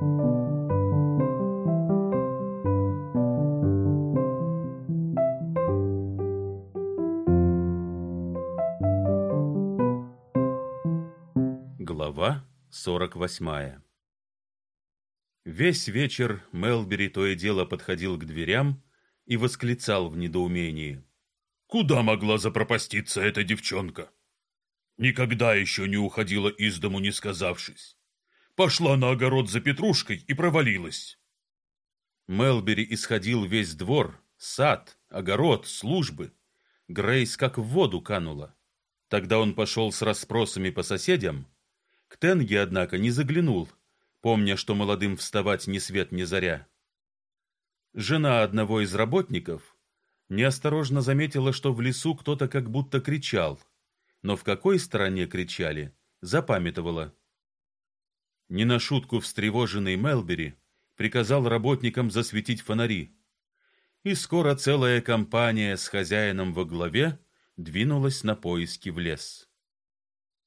Глава сорок восьмая Весь вечер Мелбери то и дело подходил к дверям и восклицал в недоумении. «Куда могла запропаститься эта девчонка? Никогда еще не уходила из дому, не сказавшись. Пошла на огород за петрушкой и провалилась». Мелбери исходил весь двор, сад, огород, службы. Грейс как в воду канула. Тогда он пошел с расспросами по соседям. К Тенге, однако, не заглянул, помня, что молодым вставать ни свет ни заря. Жена одного из работников неосторожно заметила, что в лесу кто-то как будто кричал, но в какой стороне кричали, запамятовала. Не на шутку встревоженный Мелбери приказал работникам засветить фонари. И скоро целая компания с хозяином во главе двинулась на поиски в лес.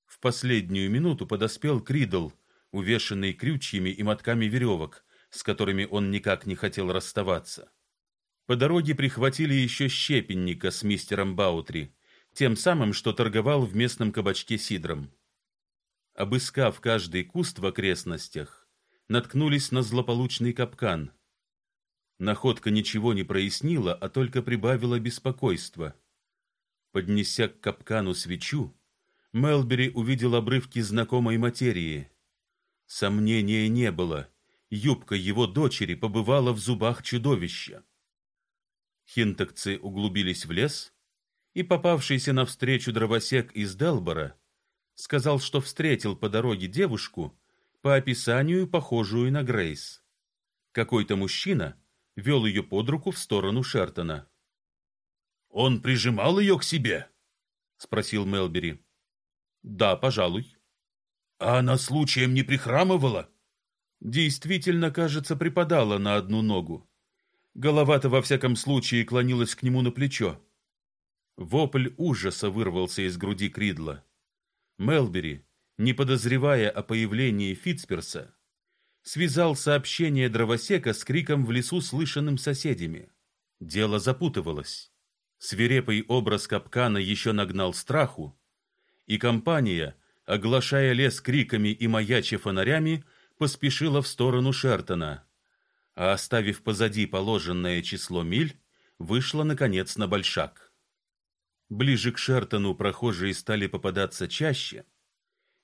В последнюю минуту подоспел Кридл, увешанный крючьями и мотками веревок, с которыми он никак не хотел расставаться. По дороге прихватили еще щепенника с мистером Баутри, тем самым, что торговал в местном кабачке сидром. Обыскав каждый куст в окрестностях, наткнулись на злополучный капкан. Находка ничего не прояснила, а только прибавила беспокойства. Поднеся к капкану свечу, Мелбери увидел обрывки знакомой материи. Сомнения не было юбка его дочери побывала в зубах чудовища. Хинтокцы углубились в лес, и попавшийся навстречу дровосек из Делбора сказал, что встретил по дороге девушку, по описанию похожую на Грейс. Какой-то мужчина вел ее под руку в сторону Шертона. «Он прижимал ее к себе?» — спросил Мелбери. «Да, пожалуй». «А она случаем не прихрамывала?» действительно, кажется, припадала на одну ногу. Голова-то во всяком случае клонилась к нему на плечо. Вопль ужаса вырвался из груди Кридла. Мелбери, не подозревая о появлении Фитцперса, связал сообщение дровосека с криком в лесу, слышанным соседями. Дело запутывалось. Свирепый образ капкана еще нагнал страху, и компания, оглашая лес криками и маяча фонарями, поспешила в сторону Шертона, а оставив позади положенное число миль, вышла наконец на большак. Ближе к Шертону прохожие стали попадаться чаще,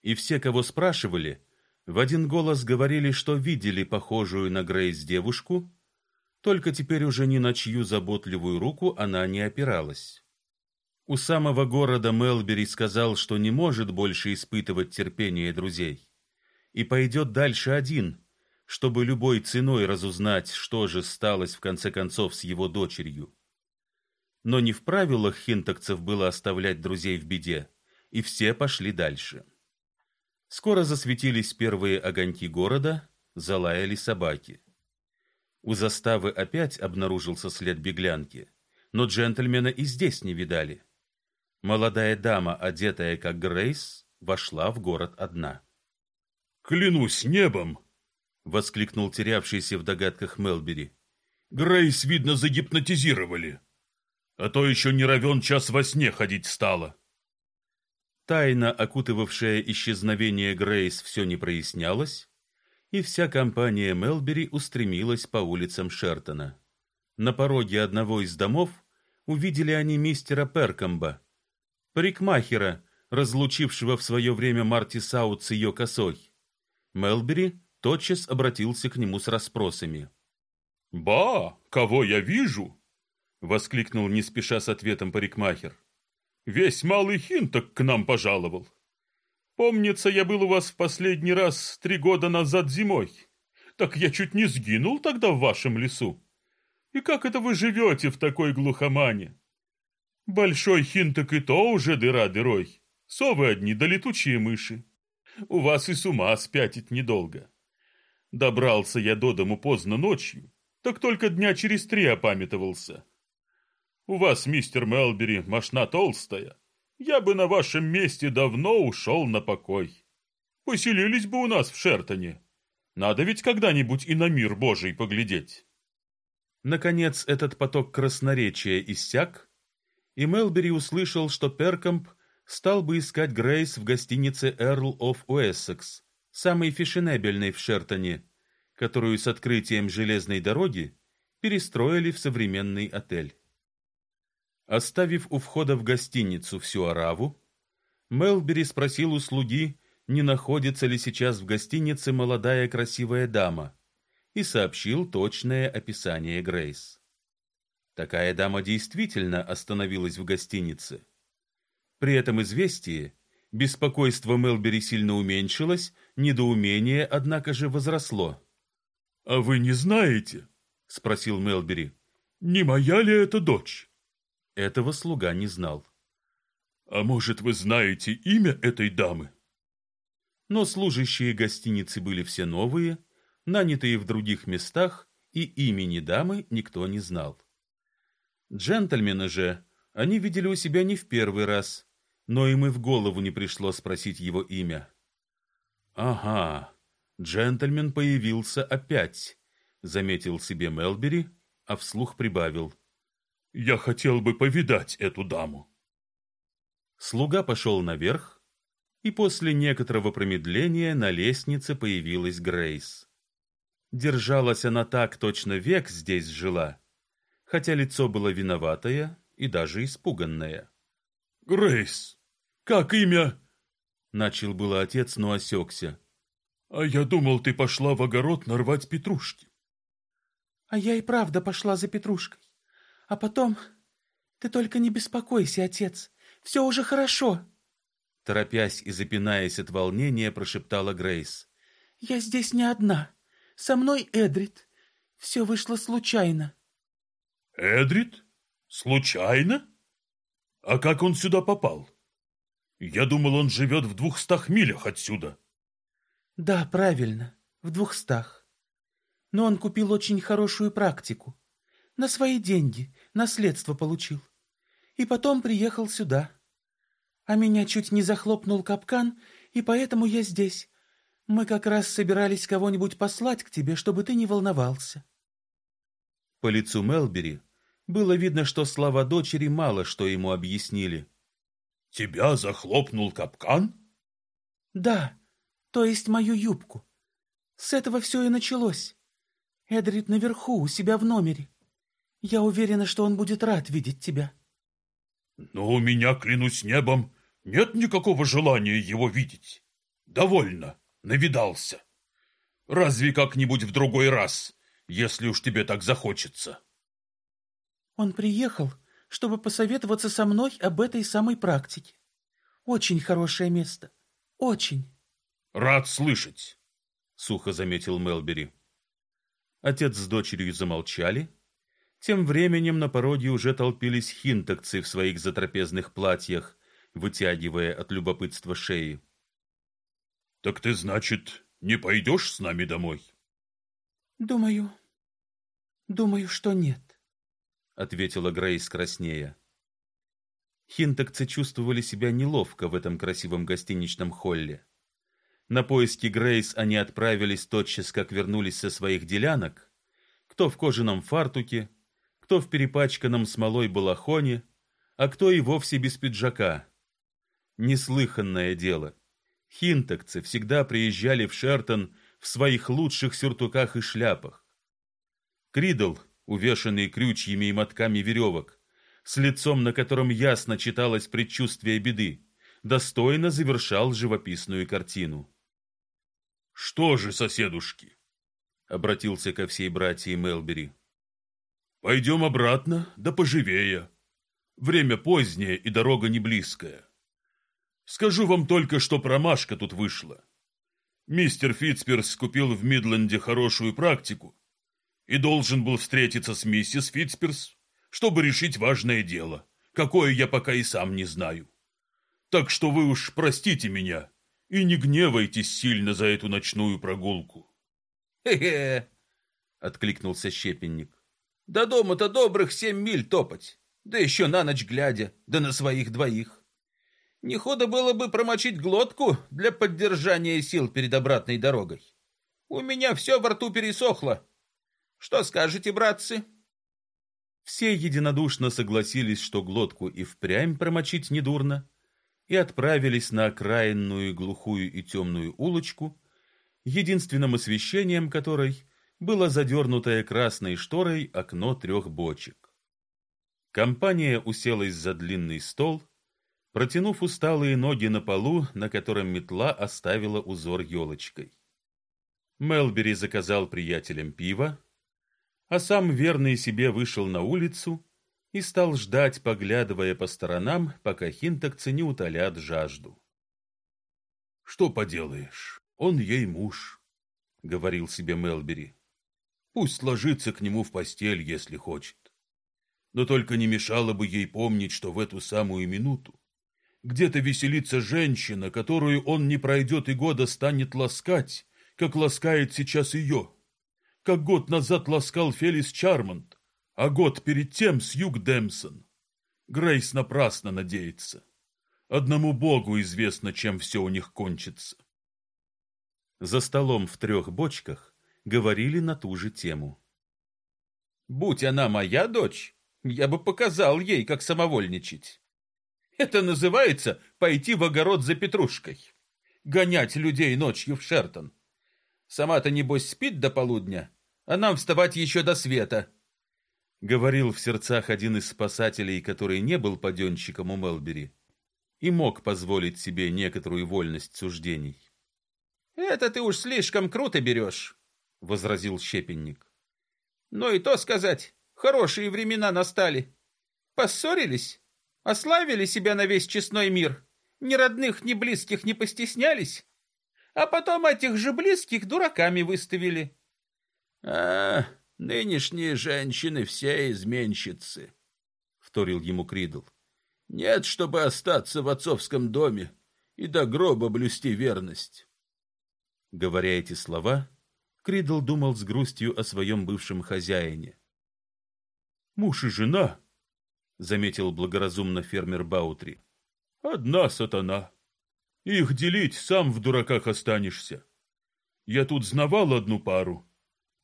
и все, кого спрашивали, в один голос говорили, что видели похожую на Грейс девушку, только теперь уже ни на чью заботливую руку она не опиралась. У самого города Мелбери сказал, что не может больше испытывать терпение друзей и пойдет дальше один, чтобы любой ценой разузнать, что же сталось в конце концов с его дочерью. Но не в правилах хинтокцев было оставлять друзей в беде, и все пошли дальше. Скоро засветились первые огоньки города, залаяли собаки. У заставы опять обнаружился след беглянки, но джентльмена и здесь не видали. Молодая дама, одетая как Грейс, вошла в город одна. Клянусь небом, воскликнул терявшийся в догадках Мелбери. Грейс видно загипнотизировали. А то еще не равен час во сне ходить стала. Тайна, окутывавшая исчезновение Грейс, все не прояснялась, и вся компания Мелбери устремилась по улицам Шертона. На пороге одного из домов увидели они мистера Перкомба, парикмахера, разлучившего в свое время Марти Саут с ее косой. Мелбери тотчас обратился к нему с расспросами. «Ба, кого я вижу?» — воскликнул не спеша с ответом парикмахер. «Весь малый хинток к нам пожаловал. Помнится, я был у вас в последний раз три года назад зимой. Так я чуть не сгинул тогда в вашем лесу. И как это вы живете в такой глухомане? Большой хинток и то уже дыра дырой. Совы одни да летучие мыши. У вас и с ума спятить недолго. Добрался я до дому поздно ночью, так только дня через три опамятовался. У вас, мистер Мелбери, мошна толстая. Я бы на вашем месте давно ушел на покой. Поселились бы у нас в Шертоне. Надо ведь когда-нибудь и на мир Божий поглядеть. Наконец этот поток красноречия иссяк, и Мелбери услышал, что Перкомп стал бы искать Грейс в гостинице Earl of Уэссекс, самой фешенебельной в Шертоне, которую с открытием железной дороги перестроили в современный отель. Оставив у входа в гостиницу всю ораву, Мелбери спросил у слуги, не находится ли сейчас в гостинице молодая красивая дама, и сообщил точное описание Грейс. Такая дама действительно остановилась в гостинице. При этом известии беспокойство Мелбери сильно уменьшилось, недоумение, однако же, возросло. «А вы не знаете?» — спросил Мелбери. «Не моя ли это дочь?» Этого слуга не знал. «А может, вы знаете имя этой дамы?» Но служащие гостиницы были все новые, нанятые в других местах, и имени дамы никто не знал. Джентльмена же они видели у себя не в первый раз, но им и в голову не пришло спросить его имя. «Ага, джентльмен появился опять», — заметил себе Мелбери, а вслух прибавил. Я хотел бы повидать эту даму. Слуга пошел наверх, и после некоторого промедления на лестнице появилась Грейс. Держалась она так, точно век здесь жила, хотя лицо было виноватое и даже испуганное. «Грейс, как имя?» Начал было отец, но осекся. «А я думал, ты пошла в огород нарвать петрушки». «А я и правда пошла за петрушкой. А потом... Ты только не беспокойся, отец. Все уже хорошо. Торопясь и запинаясь от волнения, прошептала Грейс. Я здесь не одна. Со мной Эдрит. Все вышло случайно. Эдрит? Случайно? А как он сюда попал? Я думал, он живет в двухстах милях отсюда. Да, правильно, в двухстах. Но он купил очень хорошую практику. На свои деньги, наследство получил. И потом приехал сюда. А меня чуть не захлопнул капкан, и поэтому я здесь. Мы как раз собирались кого-нибудь послать к тебе, чтобы ты не волновался. По лицу Мелбери было видно, что слова дочери мало что ему объяснили. Тебя захлопнул капкан? Да, то есть мою юбку. С этого все и началось. Эдрит наверху, у себя в номере. Я уверена, что он будет рад видеть тебя. Но у меня, клянусь небом, нет никакого желания его видеть. Довольно, навидался. Разве как-нибудь в другой раз, если уж тебе так захочется. Он приехал, чтобы посоветоваться со мной об этой самой практике. Очень хорошее место. Очень. Рад слышать, сухо заметил Мелбери. Отец с дочерью замолчали, тем временем на пороге уже толпились хинтокцы в своих затрапезных платьях, вытягивая от любопытства шеи. Так ты, значит, не пойдешь с нами домой? Думаю, думаю, что нет, ответила Грейс краснея. Хинтокцы чувствовали себя неловко в этом красивом гостиничном холле. На поиски Грейс они отправились тотчас, как вернулись со своих делянок, кто в кожаном фартуке, кто в перепачканном смолой балахоне, а кто и вовсе без пиджака. Неслыханное дело. Хинтокцы всегда приезжали в Шертон в своих лучших сюртуках и шляпах. Кридл, увешанный крючьями и мотками веревок, с лицом, на котором ясно читалось предчувствие беды, достойно завершал живописную картину. «Что же, соседушки?» — обратился ко всей братьям Мелбери. Пойдем обратно, да поживее. Время позднее и дорога не близкая. Скажу вам только, что промашка тут вышла. Мистер Фитцперс купил в Мидленде хорошую практику и должен был встретиться с миссис Фитцперс, чтобы решить важное дело, какое я пока и сам не знаю. Так что вы уж простите меня и не гневайтесь сильно за эту ночную прогулку. «Хе-хе!» — откликнулся щепенник. До дома-то добрых семь миль топать, да еще на ночь глядя, да на своих двоих. Не худо было бы промочить глотку для поддержания сил перед обратной дорогой. У меня все во рту пересохло. Что скажете, братцы? Все единодушно согласились, что глотку и впрямь промочить недурно, и отправились на окраинную глухую и темную улочку, единственным освещением которой было задернутое красной шторой окно трех бочек. Компания уселась за длинный стол, протянув усталые ноги на полу, на котором метла оставила узор елочкой. Мелбери заказал приятелям пиво, а сам верный себе вышел на улицу и стал ждать, поглядывая по сторонам, пока хинтокцы не утолят жажду. «Что поделаешь, он ей муж», — говорил себе Мелбери. «Пусть ложится к нему в постель, если хочет. Но только не мешало бы ей помнить, что в эту самую минуту где-то веселится женщина, которую он не пройдет и года станет ласкать, как ласкает сейчас ее, как год назад ласкал Фелис Чармонт, а год перед тем Сьюг Демсон. Грейс напрасно надеется. Одному Богу известно, чем все у них кончится. За столом в трех бочках говорили на ту же тему. «Будь она моя дочь, я бы показал ей, как самовольничать. Это называется пойти в огород за петрушкой, гонять людей ночью в Шертон. Сама-то, небось, спит до полудня, а нам вставать еще до света». Говорил в сердцах один из спасателей, который не был паденщиком у Мелбери и мог позволить себе некоторую вольность суждений. «Это ты уж слишком круто берешь», — возразил щепенник. «Ну и то сказать, хорошие времена настали. Поссорились, ославили себя на весь честной мир, ни родных, ни близких не постеснялись, а потом этих же близких дураками выставили». «А, нынешние женщины все изменщицы», — вторил ему Кридл. «Нет, чтобы остаться в отцовском доме и до гроба блюсти верность». Говоря эти слова, Кридл думал с грустью о своем бывшем хозяине. «Муж и жена», — заметил благоразумно фермер Баутри, — «одна сатана. Их делить сам в дураках останешься. Я тут знавал одну пару.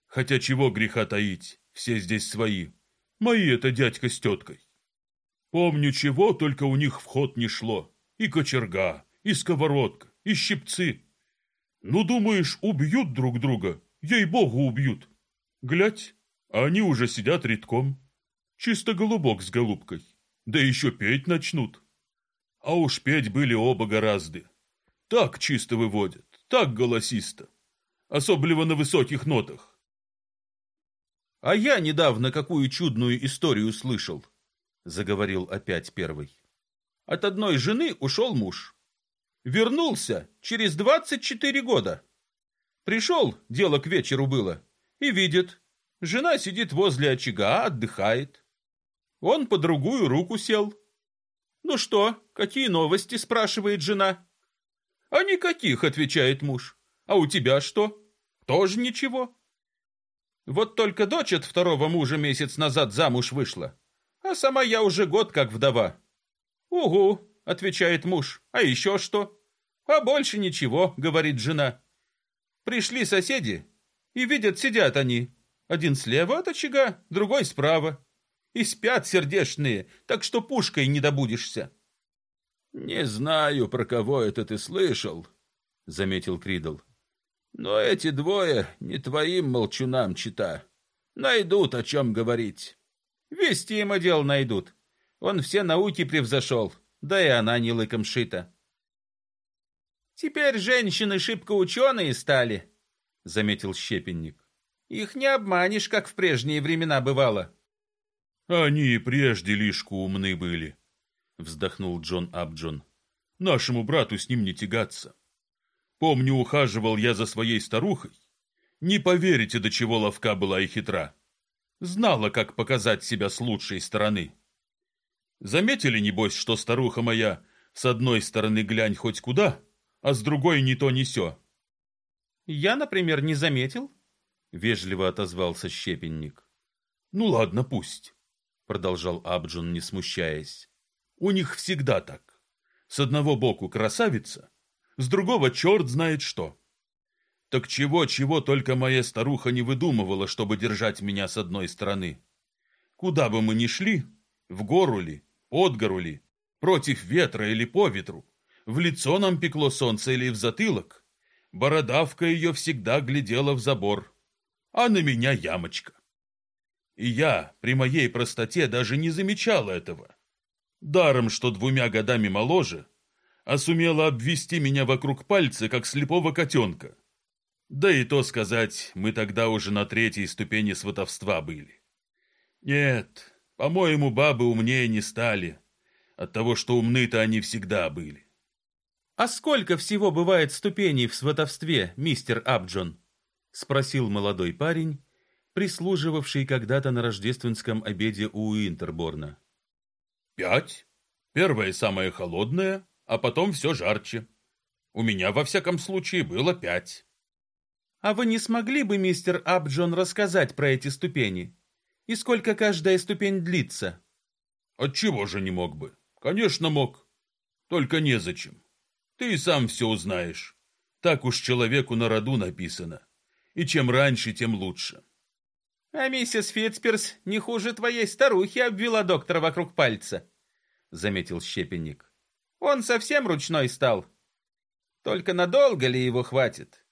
Хотя чего греха таить, все здесь свои. Мои это дядька с теткой. Помню, чего только у них в ход не шло. И кочерга, и сковородка, и щипцы. Ну, думаешь, убьют друг друга? Ей-богу, убьют. Глядь, а они уже сидят редком. Чисто голубок с голубкой. Да еще петь начнут. А уж петь были оба гораздо. Так чисто выводят, так голосисто. Особливо на высоких нотах. А я недавно какую чудную историю слышал, заговорил опять первый. От одной жены ушел муж. Вернулся через двадцать четыре года. Пришел, дело к вечеру было, и видит, жена сидит возле очага, отдыхает. Он по другую руку сел. «Ну что, какие новости?» – спрашивает жена. «А никаких», – отвечает муж. «А у тебя что? Тоже ничего?» Вот только дочь от второго мужа месяц назад замуж вышла, а сама я уже год как вдова. «Угу», — отвечает муж, — «а еще что?» «А больше ничего», — говорит жена. Пришли соседи, и видят, сидят они. Один слева от очага, другой справа. И спят сердешные, так что пушкой не добудешься. «Не знаю, про кого это ты слышал», — заметил Кридл. «Но эти двое не твоим молчунам чита. Найдут, о чем говорить». «Вести им дел найдут. Он все науки превзошел, да и она не лыком шита». Теперь женщины шибко ученые стали, заметил щепенник. Их не обманешь, как в прежние времена бывало. Они и прежде лишку умны были, вздохнул Джон Абджон. Нашему брату с ним не тягаться. Помню, ухаживал я за своей старухой. Не поверите, до чего ловка была и хитра. Знала, как показать себя с лучшей стороны. Заметили, небось, что старуха моя с одной стороны глянь хоть куда, а с другой ни то ни сё. Я, например, не заметил, вежливо отозвался щепенник. Ну ладно, пусть, продолжал Абджон, не смущаясь. У них всегда так. С одного боку красавица, с другого черт знает что. Так чего-чего только моя старуха не выдумывала, чтобы держать меня с одной стороны. Куда бы мы ни шли, в гору ли, под гору ли, против ветра или по ветру, в лицо нам пекло солнце или в затылок, бородавка ее всегда глядела в забор, а на меня ямочка. И я при моей простоте даже не замечал этого. Даром, что двумя годами моложе, а сумела обвести меня вокруг пальца, как слепого котенка. Да и то сказать, мы тогда уже на третьей ступени сватовства были. Нет, по-моему, бабы умнее не стали, от того, что умны-то они всегда были. «А сколько всего бывает ступеней в сватовстве, мистер Абджон?» — спросил молодой парень, прислуживавший когда-то на рождественском обеде у Интерборна. «Пять. Первое самое холодное, а потом все жарче. У меня, во всяком случае, было пять». «А вы не смогли бы, мистер Абджон, рассказать про эти ступени? И сколько каждая ступень длится?» «Отчего же не мог бы? Конечно, мог. Только незачем. Ты и сам все узнаешь. Так уж человеку на роду написано. И чем раньше, тем лучше». А миссис Фитцперс не хуже твоей старухи обвела доктора вокруг пальца, заметил щепенник. Он совсем ручной стал. Только надолго ли его хватит?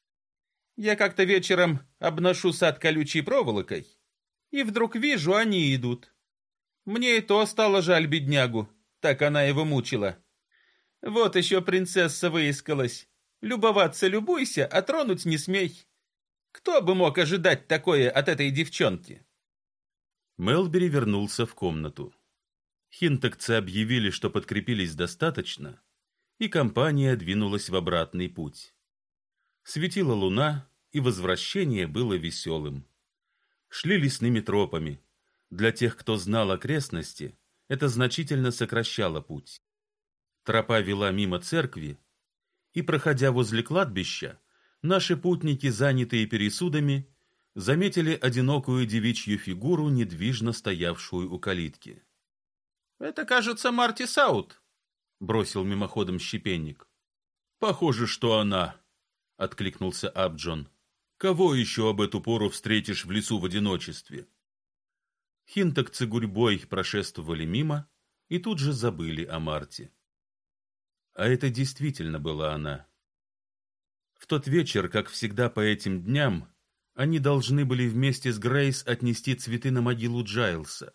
Я как-то вечером обношу сад колючей проволокой, и вдруг вижу, они идут. Мне и то стало жаль беднягу, так она его мучила. Вот еще принцесса выискалась. Любоваться любуйся, а тронуть не смей. Кто бы мог ожидать такое от этой девчонки? Мелбери вернулся в комнату. Хинтокцы объявили, что подкрепились достаточно, и компания двинулась в обратный путь. Светила луна, и возвращение было веселым. Шли лесными тропами. Для тех, кто знал окрестности, это значительно сокращало путь. Тропа вела мимо церкви, и, проходя возле кладбища, наши путники, занятые пересудами, заметили одинокую девичью фигуру, недвижно стоявшую у калитки. «Это, кажется, Марти Саут», — бросил мимоходом щепенник. «Похоже, что она», — откликнулся Абджон. «Кого еще об эту пору встретишь в лесу в одиночестве?» Хинтокцы гурьбой прошествовали мимо и тут же забыли о Марте. А это действительно была она. В тот вечер, как всегда по этим дням, они должны были вместе с Грейс отнести цветы на могилу Джайлса.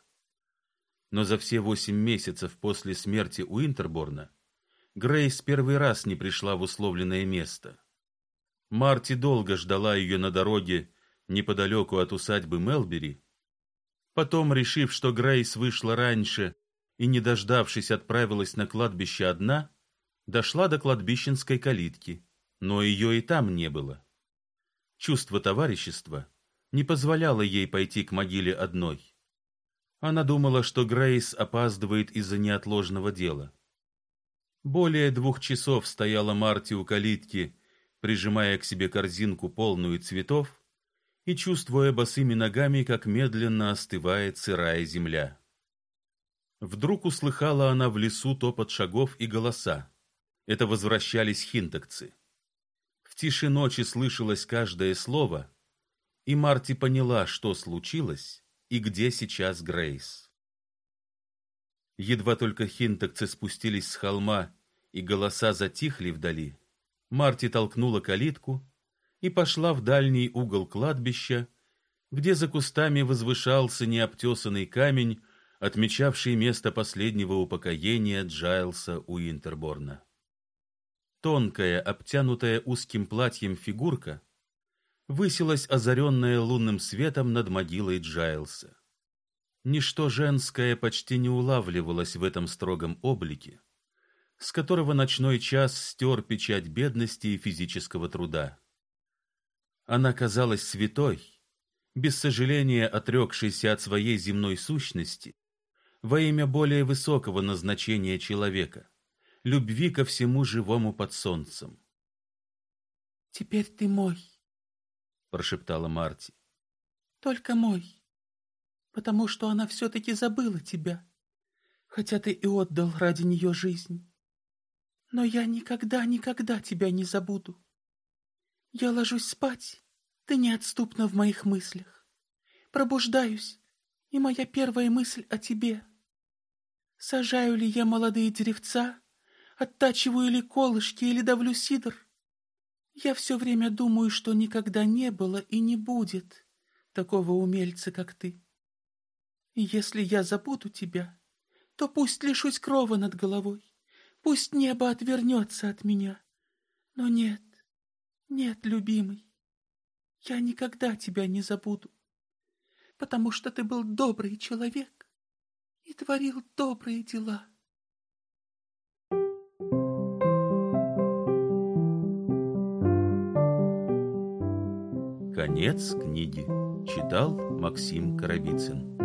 Но за все восемь месяцев после смерти Уинтерборна Грейс первый раз не пришла в условленное место. Марти долго ждала ее на дороге неподалеку от усадьбы Мелбери. Потом, решив, что Грейс вышла раньше и не дождавшись, отправилась на кладбище одна, дошла до кладбищенской калитки но ее и там не было. Чувство товарищества не позволяло ей пойти к могиле одной. Она думала, что Грейс опаздывает из-за неотложного дела. Более двух часов стояла Марти у калитки, прижимая к себе корзинку полную цветов и чувствуя босыми ногами, как медленно остывает сырая земля. Вдруг услыхала она в лесу топот шагов и голоса. Это возвращались хинтокцы тиши ночи слышалось каждое слово, и Марти поняла, что случилось и где сейчас Грейс. Едва только хинтокцы спустились с холма и голоса затихли вдали, Марти толкнула калитку и пошла в дальний угол кладбища, где за кустами возвышался необтесанный камень, отмечавший место последнего упокоения Джайлса Уинтерборна. Тонкая, обтянутая узким платьем фигурка высилась озаренная лунным светом над могилой Джайлса. Ничто женское почти не улавливалось в этом строгом облике, с которого ночной час стер печать бедности и физического труда. Она казалась святой, без сожаления отрекшейся от своей земной сущности во имя более высокого назначения человека любви ко всему живому под солнцем. Теперь ты мой, прошептала Марти. Только мой, потому что она все-таки забыла тебя, хотя ты и отдал ради нее жизнь. Но я никогда, никогда тебя не забуду. Я ложусь спать, ты неотступна в моих мыслях. Пробуждаюсь, и моя первая мысль о тебе. Сажаю ли я молодые деревца, оттачиваю ли колышки или давлю сидр? Я все время думаю, что никогда не было и не будет такого умельца, как ты. И если я забуду тебя, то пусть лишусь крова над головой, пусть небо отвернется от меня. Но нет, нет, любимый, я никогда тебя не забуду, потому что ты был добрый человек и творил добрые дела. Конец книги. Читал Максим Коровицын.